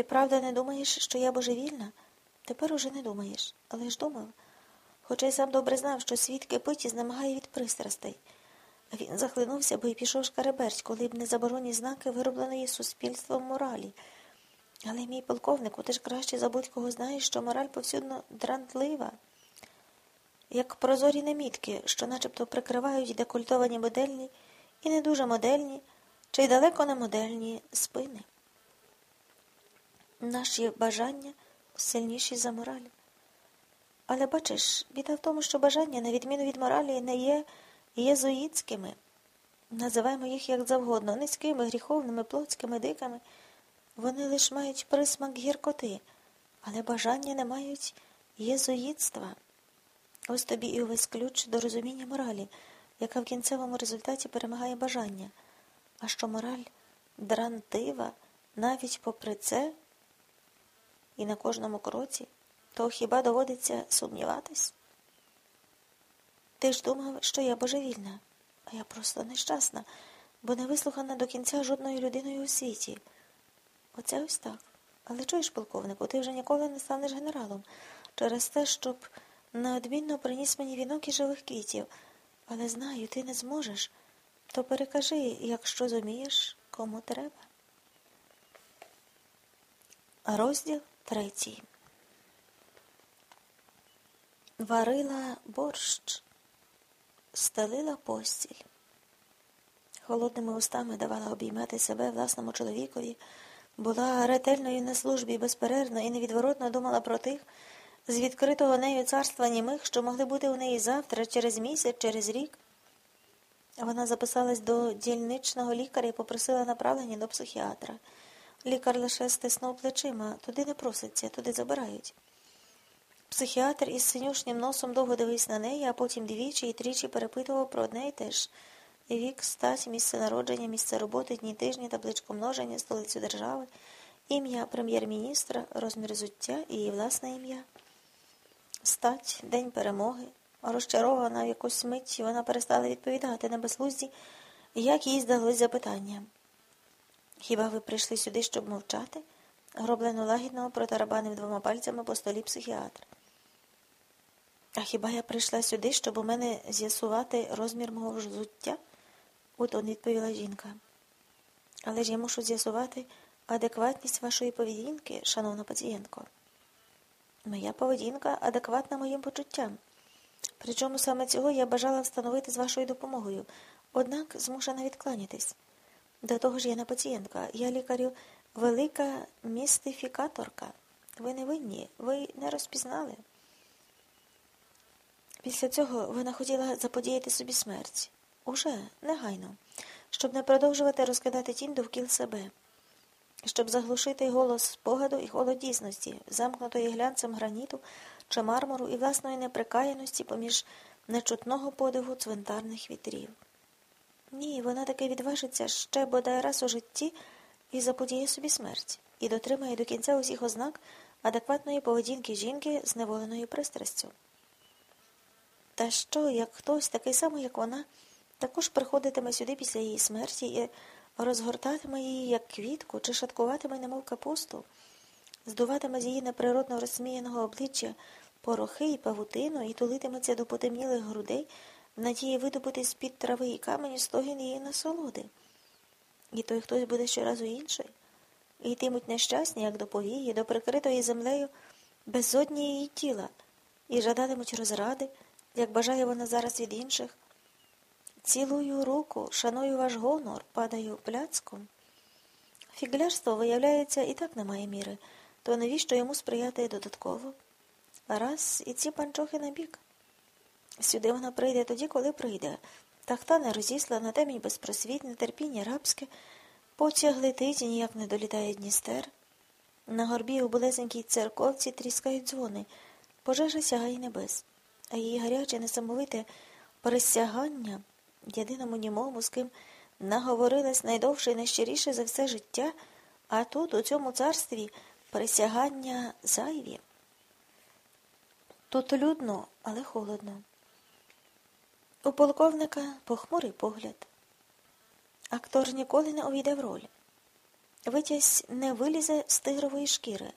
Ти правда не думаєш, що я божевільна? Тепер уже не думаєш, але ж думав. Хоча й сам добре знав, що світ кипить і знемагає від пристрастей. Він захлинувся, бо й пішов шкареберть, коли б не заборонні знаки виробленої суспільством моралі. Але, мій полковнику, ти ж краще за будь-кого знаєш, що мораль повсюдно дрантлива, як прозорі намітки, що начебто прикривають декультовані модельні і не дуже модельні, чи й далеко не модельні спини. Наші бажання сильніші за мораль. Але бачиш, біда в тому, що бажання, на відміну від моралі, не є єзуїтськими. Називаємо їх як завгодно, низькими, гріховними, плотськими, дикими. Вони лише мають присмак гіркоти, але бажання не мають єзуїтства. Ось тобі і увесь ключ до розуміння моралі, яка в кінцевому результаті перемагає бажання. А що мораль дрантива навіть попри це і на кожному кроці, то хіба доводиться сумніватись? Ти ж думав, що я божевільна, а я просто нещасна, бо не вислухана до кінця жодною людиною у світі. Оце ось так. Але чуєш, полковнику, ти вже ніколи не станеш генералом через те, щоб неодмінно приніс мені вінок і живих квітів. Але знаю, ти не зможеш. То перекажи, якщо зумієш, кому треба. Розділ третій. Варила борщ, стелила постіль. Холодними устами давала обіймати себе власному чоловікові, була ретельною на службі безперервно і невідворотно думала про тих, з відкритого нею царства німих, що могли бути у неї завтра, через місяць, через рік. Вона записалась до дільничного лікаря і попросила направлення до психіатра. Лікар лише стиснув плечима, туди не проситься, туди забирають. Психіатр із синюшнім носом довго дивився на неї, а потім двічі і тричі перепитував про одне й те ж. Вік, стать, місце народження, місце роботи, дні тижні, табличку множення, столицю держави, ім'я прем'єр-міністра, розмір зуття і її власне ім'я. Стать, день перемоги. Розчарована в якусь мить, вона перестала відповідати на безглузді, як їй здалось запитання. Хіба ви прийшли сюди, щоб мовчати? Гроблено лагідно протарабанив двома пальцями по столі психіатр. А хіба я прийшла сюди, щоб у мене з'ясувати розмір мого взуття? Утон відповіла жінка. Але ж я мушу з'ясувати адекватність вашої поведінки, шановна пацієнтко. Моя поведінка адекватна моїм почуттям. Причому саме цього я бажала встановити з вашою допомогою, однак змушена відкланятись. До того ж я не пацієнтка, я лікарю велика містифікаторка. Ви не винні, ви не розпізнали. Після цього вона хотіла заподіяти собі смерть. Уже негайно, щоб не продовжувати розкидати тінь довкіл себе, щоб заглушити голос спогаду і холод дійсності, замкнутої глянцем граніту чи мармуру і власної неприкаяності поміж нечутного подиву цвинтарних вітрів. Ні, вона таки відважиться ще бодай раз у житті і заподіє собі смерть, і дотримає до кінця усіх ознак адекватної поведінки жінки з неволеною пристрастю. Та що, як хтось, такий самий, як вона, також приходитиме сюди після її смерті і розгортатиме її, як квітку, чи шаткуватиме, немов капусту, здуватиме з її неприродно розсміяного обличчя порохи і павутину і тулитиметься до потемнілих грудей надії видобути з-під трави і камені стогін її насолоди. І той хтось буде щоразу інший, і йтимуть нещасні, як до повії, до прикритої землею безодні її тіла, і жадатимуть розради, як бажає вона зараз від інших. Цілую руку, шаную ваш гонор, падаю пляцком. Фіглярство, виявляється, і так немає міри, то навіщо йому сприяти додатково? Раз і ці панчохи на бік. Сюди вона прийде тоді, коли прийде. Тахта не розіслана, темінь безпросвітне, терпіння рабське, потяг летить і ніяк не долітає Дністер. На горбі у болезенькій церковці тріскають дзвони, пожежа сягає небес, а її гаряче, несамовите присягання єдиному німому, з ким наговорилась найдовше і найщиріше за все життя, а тут, у цьому царстві, присягання зайві. Тут людно, але холодно. У полковника похмурий погляд. Актор ніколи не увійде в роль. Витязь не вилізе з тигрової шкіри.